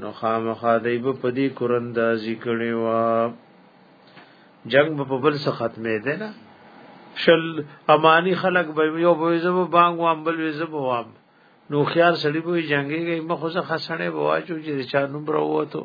نو خامخا دی به په دې کورندازي کړي وا جنگ به په بل څه ختمې ده نه شل امانی خلق به یو به زب بانګ وام بل زب وام نو خيار سړی به جنگي گئی مخه څه خسنې بواچو چې چا نوم راوته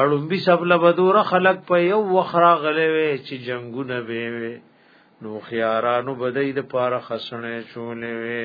اړم بي سب له بدور خلق په یو وخرا غلې وي چې جنگونه به وي نو خيارانو بدای د پاره خسنې چولې وي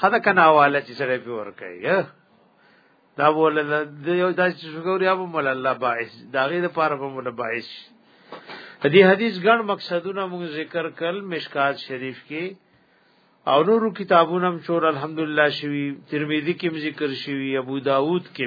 خدا کنه حواله چې سره په ور کوي دا بول د یو داس شکر یا بول الله باعث دا غیر لپاره په مول باعث دې حدیث ګڼ مقصدونه موږ ذکر کړل مشکات شریف کې او نورو کتابونو هم چور الحمدلله شوی ترمذی کې ذکر شوی ابو داود کې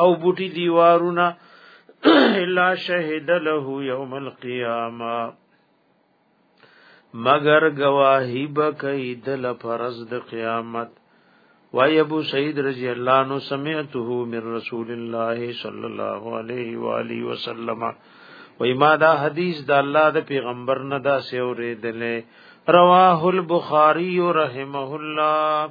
او بوټي دیوارونه الا شهد له یوم القیامه مگر گواہی بکئی دل فرض د قیامت وای ابو سعید رضی الله عنه سمعته من رسول الله صلی الله علیه و آله وسلم وای ما دا حدیث د الله د پیغمبر نه دا سیورې دلې رواه البخاری رحمه الله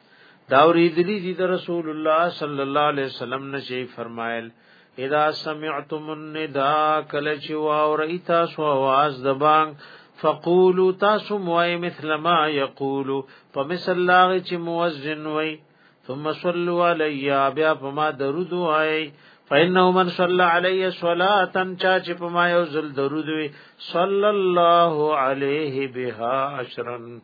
دا ورېدلی دي د رسول الله صلی الله علیه وسلم نشي فرمایل اذا سمعتم النداء کله چې واورئ تاسو आवाज د بانګ فقولو تاسو موای مثل ما یقولو په مثل لاغه چې مؤذن وای ثم صلوا علی بیا په ما درود وای فإنه من صلى عليه صلاة چا چې په ما یو ځل درود وي صلى الله عليه بها عشرا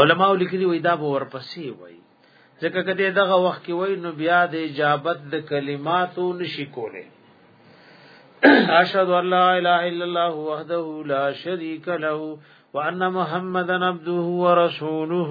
علماء لیکلي وي دا به ورپسې وي ځکه کله دغه وخت کې وای نو بیا د اجابت د کلماتو نشي کوله اشهد ان لا اله الا الله وحده لا شريك له وان محمدن عبده ورسوله